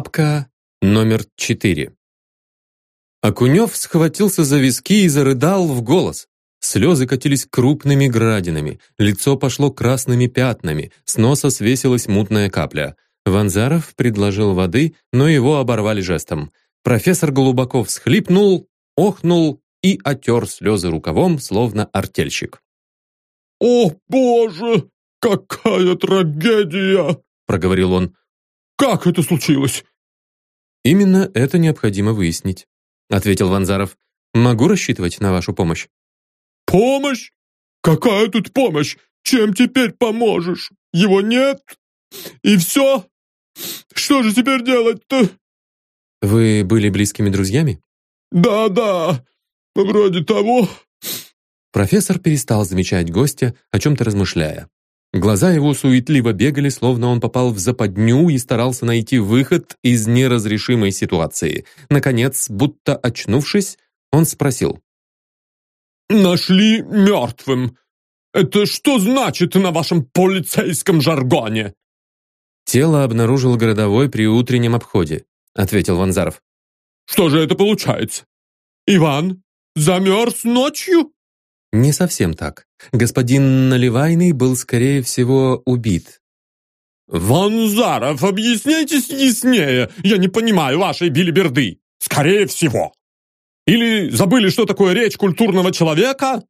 Папка номер четыре. Окунев схватился за виски и зарыдал в голос. Слезы катились крупными градинами, лицо пошло красными пятнами, с носа свесилась мутная капля. Ванзаров предложил воды, но его оборвали жестом. Профессор Голубаков всхлипнул, охнул и отер слезы рукавом, словно артельщик. «О, Боже, какая трагедия!» — проговорил он. «Как это случилось?» «Именно это необходимо выяснить», — ответил Ванзаров. «Могу рассчитывать на вашу помощь?» «Помощь? Какая тут помощь? Чем теперь поможешь? Его нет? И все? Что же теперь делать-то?» «Вы были близкими друзьями?» «Да-да, вроде того». Профессор перестал замечать гостя, о чем-то размышляя. Глаза его суетливо бегали, словно он попал в западню и старался найти выход из неразрешимой ситуации. Наконец, будто очнувшись, он спросил. «Нашли мертвым. Это что значит на вашем полицейском жаргоне?» «Тело обнаружил городовой при утреннем обходе», — ответил Ванзаров. «Что же это получается? Иван замерз ночью?» Не совсем так. Господин Наливайный был, скорее всего, убит. «Ванзаров, объясняйтесь яснее! Я не понимаю вашей билиберды! Скорее всего! Или забыли, что такое речь культурного человека?»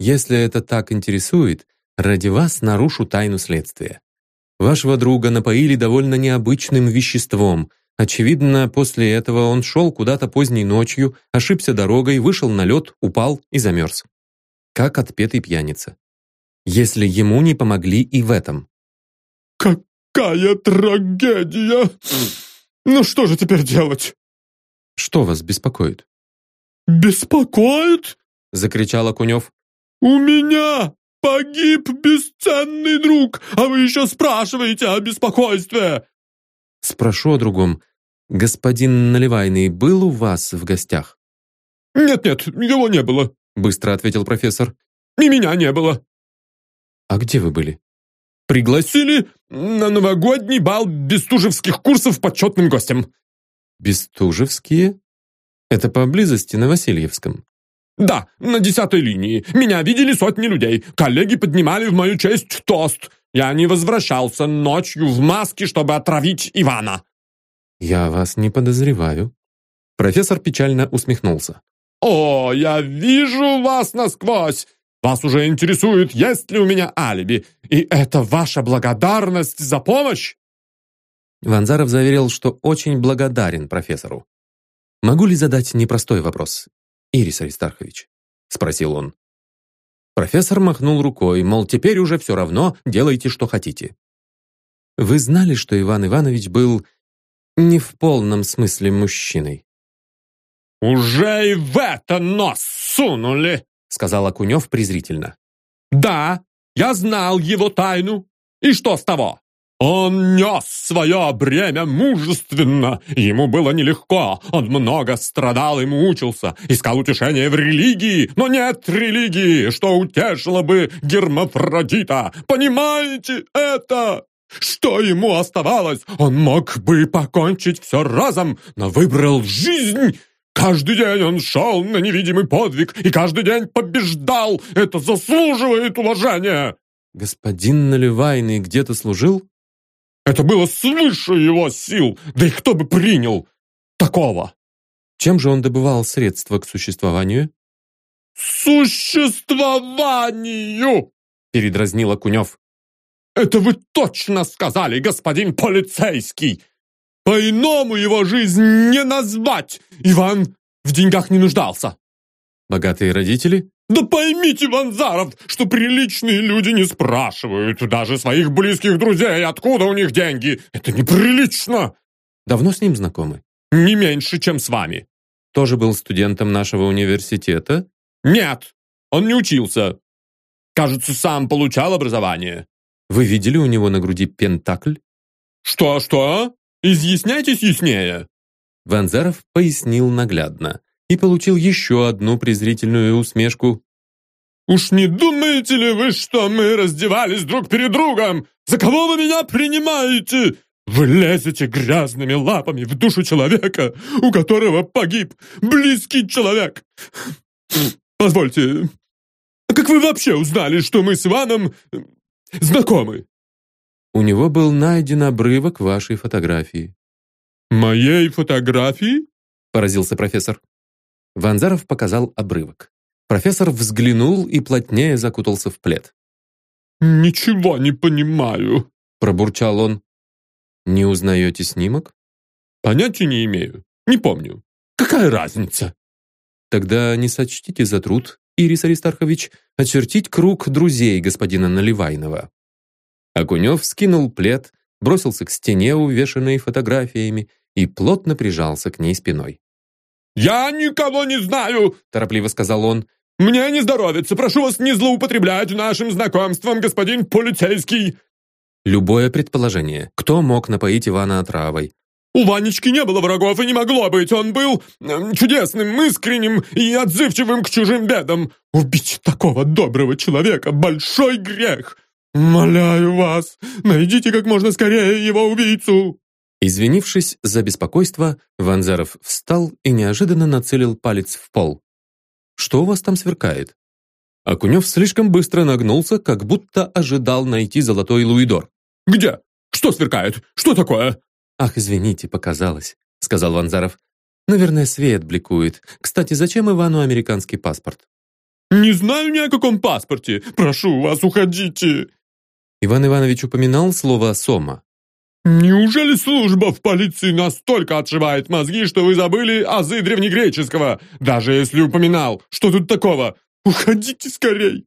«Если это так интересует, ради вас нарушу тайну следствия. Вашего друга напоили довольно необычным веществом. Очевидно, после этого он шел куда-то поздней ночью, ошибся дорогой, вышел на лед, упал и замерз как отпетый пьяница. Если ему не помогли и в этом. «Какая трагедия! Ну что же теперь делать?» «Что вас беспокоит?» «Беспокоит?» — закричал Окунев. «У меня погиб бесценный друг, а вы еще спрашиваете о беспокойстве!» «Спрошу о другом. Господин Наливайный был у вас в гостях?» «Нет-нет, его не было быстро ответил профессор. «И меня не было». «А где вы были?» «Пригласили на новогодний бал бестужевских курсов почетным гостем». «Бестужевские? Это поблизости на Васильевском?» «Да, на десятой линии. Меня видели сотни людей. Коллеги поднимали в мою честь тост. Я не возвращался ночью в маске, чтобы отравить Ивана». «Я вас не подозреваю». Профессор печально усмехнулся. «О, я вижу вас насквозь! Вас уже интересует, есть ли у меня алиби, и это ваша благодарность за помощь?» Ванзаров заверил, что очень благодарен профессору. «Могу ли задать непростой вопрос, Ирис Аристархович?» — спросил он. Профессор махнул рукой, мол, теперь уже все равно, делайте, что хотите. «Вы знали, что Иван Иванович был не в полном смысле мужчиной?» «Уже и в это нос сунули!» сказал Акунев презрительно. «Да, я знал его тайну. И что с того? Он нес свое бремя мужественно. Ему было нелегко. Он много страдал и мучился. Искал утешения в религии. Но нет религии, что утешило бы Гермафродита. Понимаете это? Что ему оставалось? Он мог бы покончить все разом, но выбрал жизнь Каждый день он шел на невидимый подвиг и каждый день побеждал. Это заслуживает уважения!» «Господин Наливайный где-то служил?» «Это было свыше его сил! Да и кто бы принял такого!» «Чем же он добывал средства к существованию?» «Существованию!» передразнил Окунев. «Это вы точно сказали, господин полицейский! По-иному его жизнь не назвать. Иван в деньгах не нуждался. Богатые родители? Да поймите, Ванзаров, что приличные люди не спрашивают даже своих близких друзей, откуда у них деньги. Это неприлично. Давно с ним знакомы? Не меньше, чем с вами. Тоже был студентом нашего университета? Нет, он не учился. Кажется, сам получал образование. Вы видели у него на груди пентакль? Что-что? Изъясняйтесь яснее!» Ванзаров пояснил наглядно и получил еще одну презрительную усмешку. «Уж не думаете ли вы, что мы раздевались друг перед другом? За кого вы меня принимаете? Вы лезете грязными лапами в душу человека, у которого погиб близкий человек. Позвольте, а как вы вообще узнали, что мы с Иваном знакомы?» У него был найден обрывок вашей фотографии. «Моей фотографии?» – поразился профессор. Ванзаров показал обрывок. Профессор взглянул и плотнее закутался в плед. «Ничего не понимаю», – пробурчал он. «Не узнаете снимок?» «Понятия не имею. Не помню. Какая разница?» «Тогда не сочтите за труд, Ирис Аристархович, очертить круг друзей господина Наливайнова». Окунев скинул плед, бросился к стене, увешанной фотографиями, и плотно прижался к ней спиной. «Я никого не знаю!» – торопливо сказал он. «Мне не здоровится! Прошу вас не злоупотреблять нашим знакомством, господин полицейский!» Любое предположение. Кто мог напоить Ивана отравой? У Ванечки не было врагов и не могло быть. Он был э, чудесным, искренним и отзывчивым к чужим бедам. Убить такого доброго человека – большой грех. Моляю вас, найдите как можно скорее его убийцу. Извинившись за беспокойство, Ванзаров встал и неожиданно нацелил палец в пол. «Что у вас там сверкает?» Окунев слишком быстро нагнулся, как будто ожидал найти золотой луидор. «Где? Что сверкает? Что такое?» «Ах, извините, показалось», — сказал Ванзаров. «Наверное, свет бликует. Кстати, зачем Ивану американский паспорт?» «Не знаю ни о каком паспорте. Прошу вас, уходите». Иван Иванович упоминал слово «сома». «Неужели служба в полиции настолько отшивает мозги, что вы забыли азы древнегреческого? Даже если упоминал, что тут такого? Уходите скорей!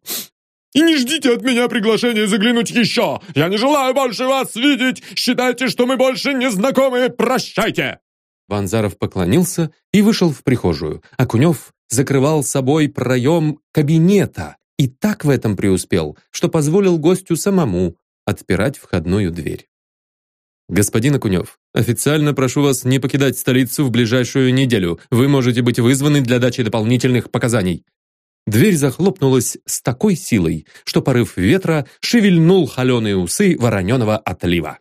И не ждите от меня приглашения заглянуть еще! Я не желаю больше вас видеть! Считайте, что мы больше не знакомы! Прощайте!» Ванзаров поклонился и вышел в прихожую. Акунев закрывал собой проем кабинета и так в этом преуспел, что позволил гостю самому отпирать входную дверь. «Господин Акунев, официально прошу вас не покидать столицу в ближайшую неделю. Вы можете быть вызваны для дачи дополнительных показаний». Дверь захлопнулась с такой силой, что порыв ветра шевельнул холеные усы вороненого отлива.